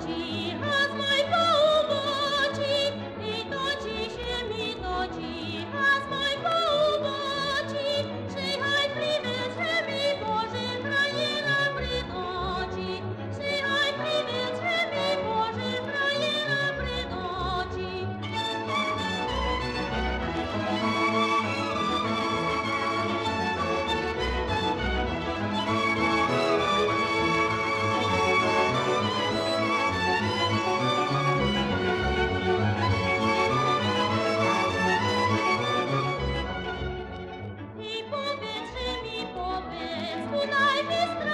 Georgie. life is